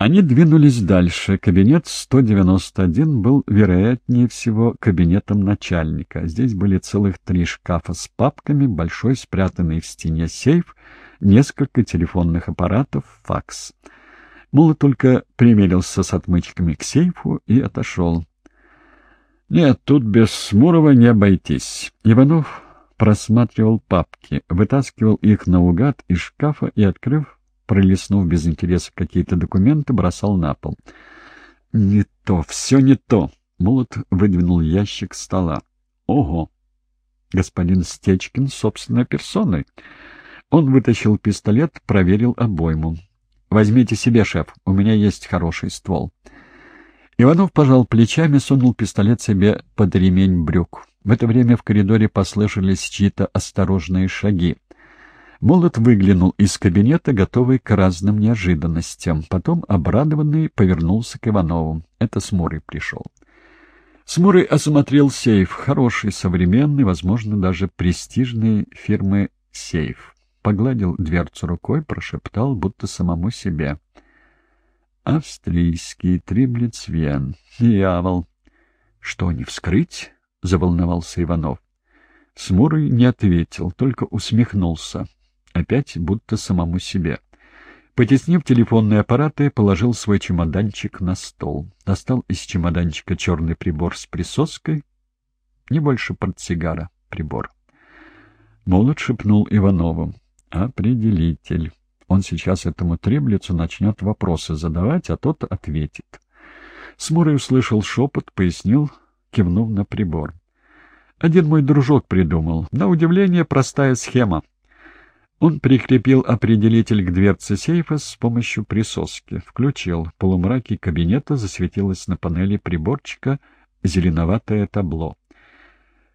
Они двинулись дальше. Кабинет 191 был, вероятнее всего, кабинетом начальника. Здесь были целых три шкафа с папками, большой спрятанный в стене сейф, несколько телефонных аппаратов, факс. Мула только примерился с отмычками к сейфу и отошел. Нет, тут без Смурова не обойтись. Иванов просматривал папки, вытаскивал их наугад из шкафа и, открыв, пролистнув без интереса какие-то документы, бросал на пол. «Не то, все не то!» Молот выдвинул ящик стола. «Ого! Господин Стечкин собственной персоной!» Он вытащил пистолет, проверил обойму. «Возьмите себе, шеф, у меня есть хороший ствол». Иванов пожал плечами, сунул пистолет себе под ремень брюк. В это время в коридоре послышались чьи-то осторожные шаги. Молот выглянул из кабинета, готовый к разным неожиданностям. Потом, обрадованный, повернулся к Иванову. Это Смурый пришел. Смурый осмотрел сейф. Хороший, современный, возможно, даже престижный фирмы сейф. Погладил дверцу рукой, прошептал, будто самому себе. «Австрийский, Триблицвен, дьявол!» «Что, не вскрыть?» — заволновался Иванов. Смурый не ответил, только усмехнулся опять будто самому себе. Потеснив телефонные аппараты, положил свой чемоданчик на стол. Достал из чемоданчика черный прибор с присоской, не больше портсигара прибор. Молот шепнул Иванову. «Определитель. Он сейчас этому треблицу начнет вопросы задавать, а тот ответит». Смурый услышал шепот, пояснил, кивнув на прибор. «Один мой дружок придумал. На удивление простая схема. Он прикрепил определитель к дверце сейфа с помощью присоски. Включил. В полумраке кабинета засветилось на панели приборчика зеленоватое табло.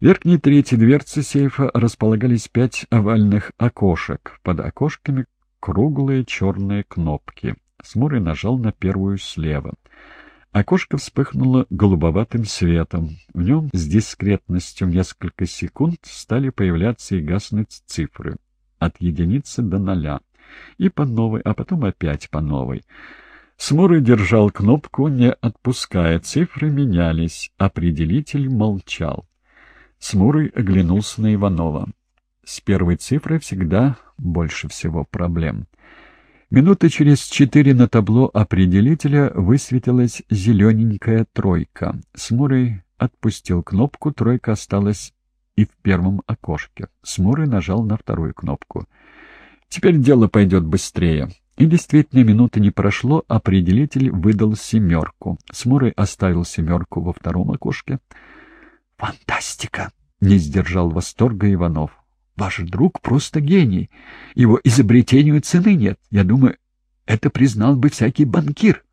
В верхней третьей дверцы сейфа располагались пять овальных окошек. Под окошками круглые черные кнопки. Смурый нажал на первую слева. Окошко вспыхнуло голубоватым светом. В нем с дискретностью несколько секунд стали появляться и гаснуть цифры от единицы до ноля. И по новой, а потом опять по новой. Смурый держал кнопку, не отпуская. Цифры менялись. Определитель молчал. Смурый оглянулся на Иванова. С первой цифрой всегда больше всего проблем. Минуты через четыре на табло определителя высветилась зелененькая тройка. Смурый отпустил кнопку, тройка осталась и в первом окошке. Смурый нажал на вторую кнопку. «Теперь дело пойдет быстрее». И действительно, минуты не прошло, определитель выдал семерку. Смурый оставил семерку во втором окошке. «Фантастика!» — не сдержал восторга Иванов. «Ваш друг просто гений. Его изобретению цены нет. Я думаю, это признал бы всякий банкир».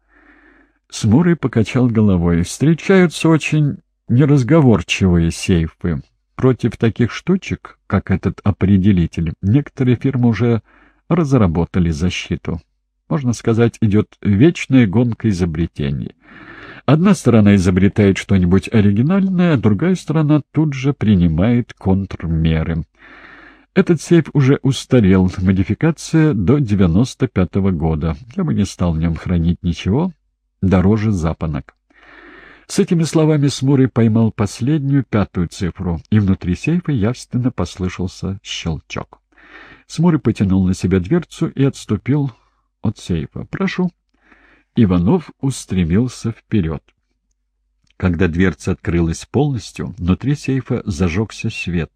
Смурый покачал головой. «Встречаются очень неразговорчивые сейфы. Против таких штучек, как этот определитель, некоторые фирмы уже разработали защиту. Можно сказать, идет вечная гонка изобретений. Одна сторона изобретает что-нибудь оригинальное, а другая сторона тут же принимает контрмеры. Этот сейф уже устарел, модификация до 95-го года. Я бы не стал в нем хранить ничего дороже запонок. С этими словами Смурый поймал последнюю, пятую цифру, и внутри сейфа явственно послышался щелчок. Смурый потянул на себя дверцу и отступил от сейфа. «Прошу». Иванов устремился вперед. Когда дверца открылась полностью, внутри сейфа зажегся свет.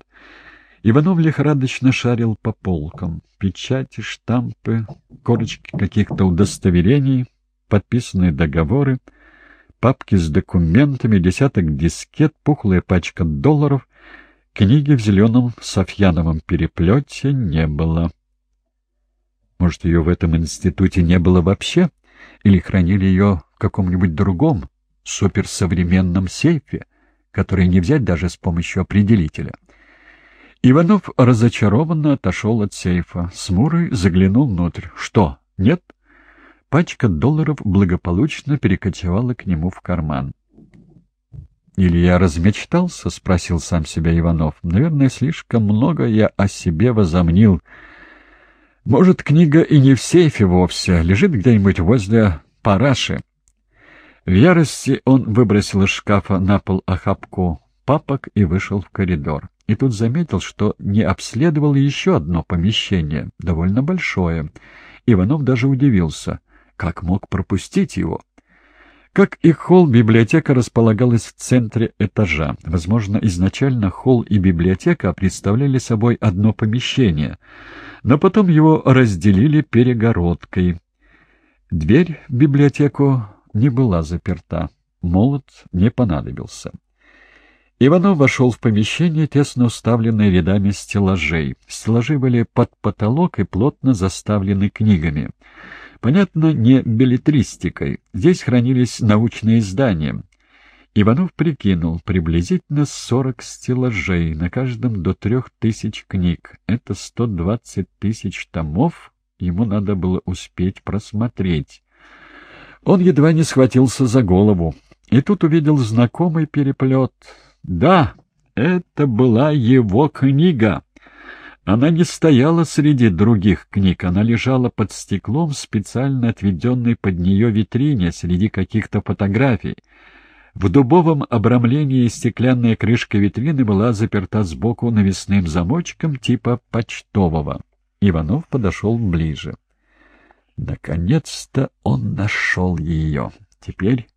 Иванов лихорадочно шарил по полкам. Печати, штампы, корочки каких-то удостоверений, подписанные договоры — папки с документами, десяток дискет, пухлая пачка долларов. Книги в зеленом софьяновом переплете не было. Может, ее в этом институте не было вообще? Или хранили ее в каком-нибудь другом, суперсовременном сейфе, который не взять даже с помощью определителя? Иванов разочарованно отошел от сейфа. Смурый заглянул внутрь. «Что, нет?» Пачка долларов благополучно перекочевала к нему в карман. «Или я размечтался?» — спросил сам себя Иванов. «Наверное, слишком много я о себе возомнил. Может, книга и не в сейфе вовсе, лежит где-нибудь возле параши. В ярости он выбросил из шкафа на пол охапку папок и вышел в коридор. И тут заметил, что не обследовал еще одно помещение, довольно большое. Иванов даже удивился, как мог пропустить его. Как и холл, библиотека располагалась в центре этажа. Возможно, изначально холл и библиотека представляли собой одно помещение, но потом его разделили перегородкой. Дверь в библиотеку не была заперта. Молот не понадобился. Иванов вошел в помещение, тесно уставленное рядами стеллажей. Стеллажи были под потолок и плотно заставлены книгами. Понятно, не билетристикой. Здесь хранились научные издания. Иванов прикинул, приблизительно сорок стеллажей, на каждом до трех тысяч книг. Это сто двадцать тысяч томов, ему надо было успеть просмотреть. Он едва не схватился за голову. И тут увидел знакомый переплет. Да, это была его книга. Она не стояла среди других книг, она лежала под стеклом в специально отведенной под нее витрине среди каких-то фотографий. В дубовом обрамлении стеклянная крышка витрины была заперта сбоку навесным замочком типа почтового. Иванов подошел ближе. Наконец-то он нашел ее. Теперь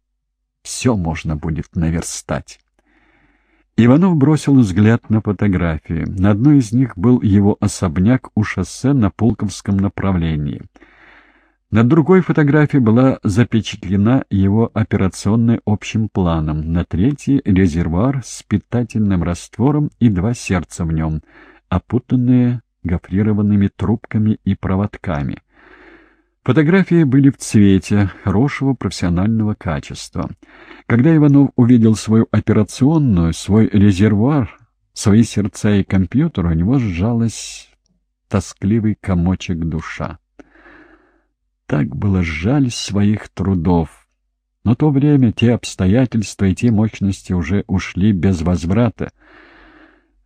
все можно будет наверстать. Иванов бросил взгляд на фотографии. На одной из них был его особняк у шоссе на Пулковском направлении. На другой фотографии была запечатлена его операционная общим планом, на третьей — резервуар с питательным раствором и два сердца в нем, опутанные гофрированными трубками и проводками — Фотографии были в цвете, хорошего профессионального качества. Когда Иванов увидел свою операционную, свой резервуар, свои сердца и компьютер, у него сжалась тоскливый комочек душа. Так было жаль своих трудов. Но то время, те обстоятельства и те мощности уже ушли без возврата.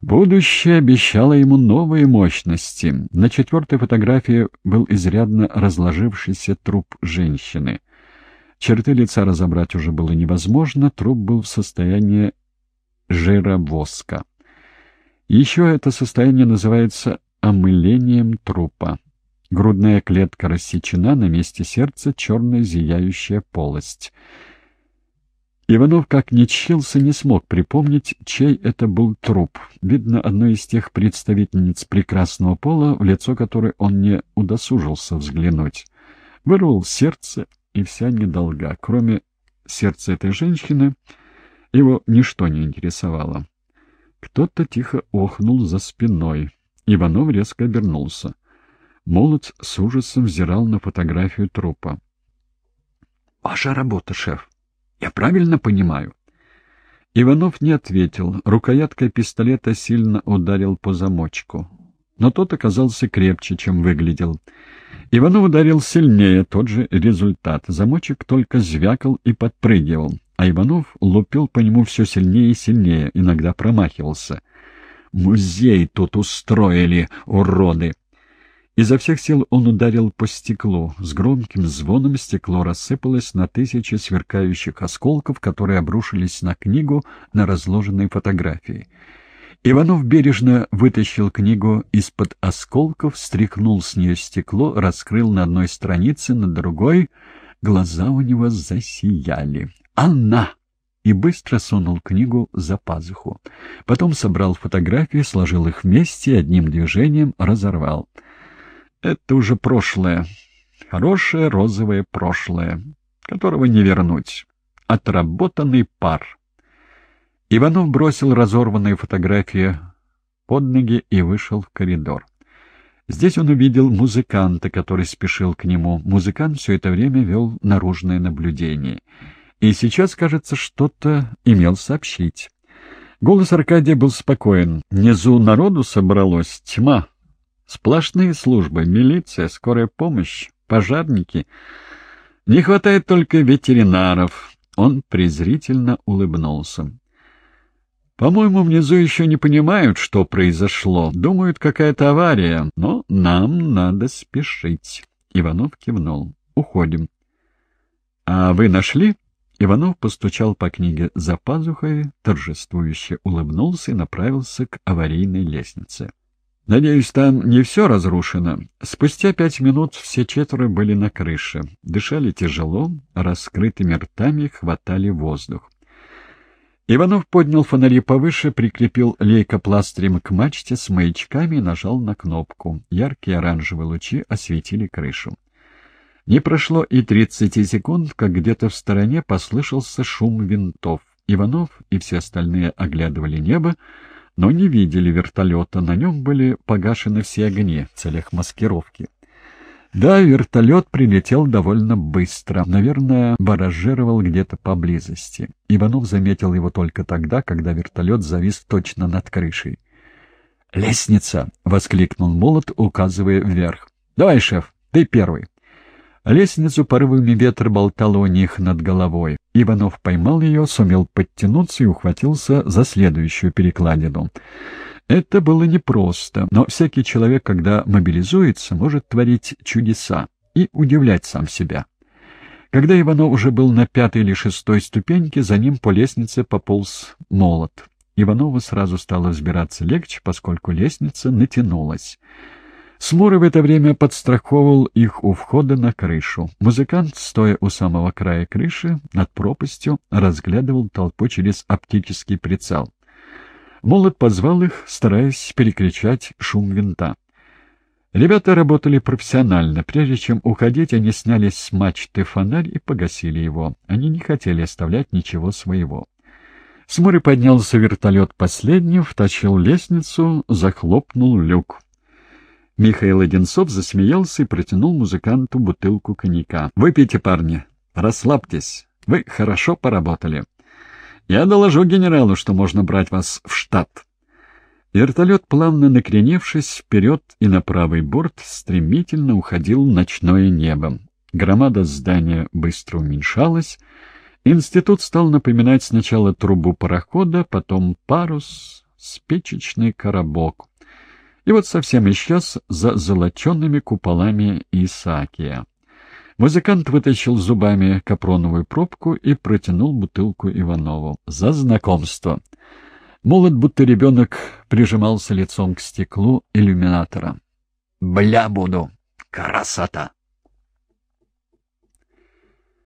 Будущее обещало ему новые мощности. На четвертой фотографии был изрядно разложившийся труп женщины. Черты лица разобрать уже было невозможно, труп был в состоянии жира-воска. Еще это состояние называется омылением трупа. Грудная клетка рассечена, на месте сердца черная зияющая полость — Иванов, как ни чился, не смог припомнить, чей это был труп. Видно, одной из тех представительниц прекрасного пола, в лицо которой он не удосужился взглянуть. Вырвал сердце, и вся недолга. Кроме сердца этой женщины, его ничто не интересовало. Кто-то тихо охнул за спиной. Иванов резко обернулся. Молот с ужасом взирал на фотографию трупа. — Ваша работа, шеф. Я правильно понимаю? Иванов не ответил. Рукояткой пистолета сильно ударил по замочку. Но тот оказался крепче, чем выглядел. Иванов ударил сильнее, тот же результат. Замочек только звякал и подпрыгивал, а Иванов лупил по нему все сильнее и сильнее, иногда промахивался. «Музей тут устроили, уроды!» Изо всех сил он ударил по стеклу. С громким звоном стекло рассыпалось на тысячи сверкающих осколков, которые обрушились на книгу, на разложенные фотографии. Иванов бережно вытащил книгу из-под осколков, стряхнул с нее стекло, раскрыл на одной странице, на другой. Глаза у него засияли. «Анна!» и быстро сунул книгу за пазуху. Потом собрал фотографии, сложил их вместе и одним движением разорвал — это уже прошлое. Хорошее розовое прошлое, которого не вернуть. Отработанный пар. Иванов бросил разорванные фотографии под ноги и вышел в коридор. Здесь он увидел музыканта, который спешил к нему. Музыкант все это время вел наружное наблюдение. И сейчас, кажется, что-то имел сообщить. Голос Аркадия был спокоен. Внизу народу собралось тьма. Сплошные службы, милиция, скорая помощь, пожарники. Не хватает только ветеринаров. Он презрительно улыбнулся. По-моему, внизу еще не понимают, что произошло. Думают, какая-то авария, но нам надо спешить. Иванов кивнул. Уходим. «А вы нашли?» Иванов постучал по книге за пазухой, торжествующе улыбнулся и направился к аварийной лестнице. «Надеюсь, там не все разрушено». Спустя пять минут все четверо были на крыше. Дышали тяжело, раскрытыми ртами хватали воздух. Иванов поднял фонари повыше, прикрепил лейкопластырем к мачте с маячками и нажал на кнопку. Яркие оранжевые лучи осветили крышу. Не прошло и тридцати секунд, как где-то в стороне послышался шум винтов. Иванов и все остальные оглядывали небо, но не видели вертолета. На нем были погашены все огни в целях маскировки. Да, вертолет прилетел довольно быстро. Наверное, баражировал где-то поблизости. Иванов заметил его только тогда, когда вертолет завис точно над крышей. «Лестница!» — воскликнул молот, указывая вверх. «Давай, шеф, ты первый». Лестницу порывами ветра болтала у них над головой. Иванов поймал ее, сумел подтянуться и ухватился за следующую перекладину. Это было непросто, но всякий человек, когда мобилизуется, может творить чудеса и удивлять сам себя. Когда Иванов уже был на пятой или шестой ступеньке, за ним по лестнице пополз молот. Иванову сразу стало взбираться легче, поскольку лестница натянулась. Смуры в это время подстраховывал их у входа на крышу. Музыкант, стоя у самого края крыши, над пропастью, разглядывал толпу через оптический прицел. Молот позвал их, стараясь перекричать шум винта. Ребята работали профессионально. Прежде чем уходить, они сняли с мачты фонарь и погасили его. Они не хотели оставлять ничего своего. С моря поднялся вертолет последним, втащил лестницу, захлопнул люк. Михаил Одинцов засмеялся и протянул музыканту бутылку коньяка. «Выпейте, парни, расслабьтесь, вы хорошо поработали. Я доложу генералу, что можно брать вас в штат». Вертолет, плавно накренившись вперед и на правый борт, стремительно уходил в ночное небо. Громада здания быстро уменьшалась. Институт стал напоминать сначала трубу парохода, потом парус, спичечный коробок и вот совсем исчез за золоченными куполами Исаакия. Музыкант вытащил зубами капроновую пробку и протянул бутылку Иванову. «За знакомство!» Молот, будто ребенок, прижимался лицом к стеклу иллюминатора. «Бля буду! Красота!»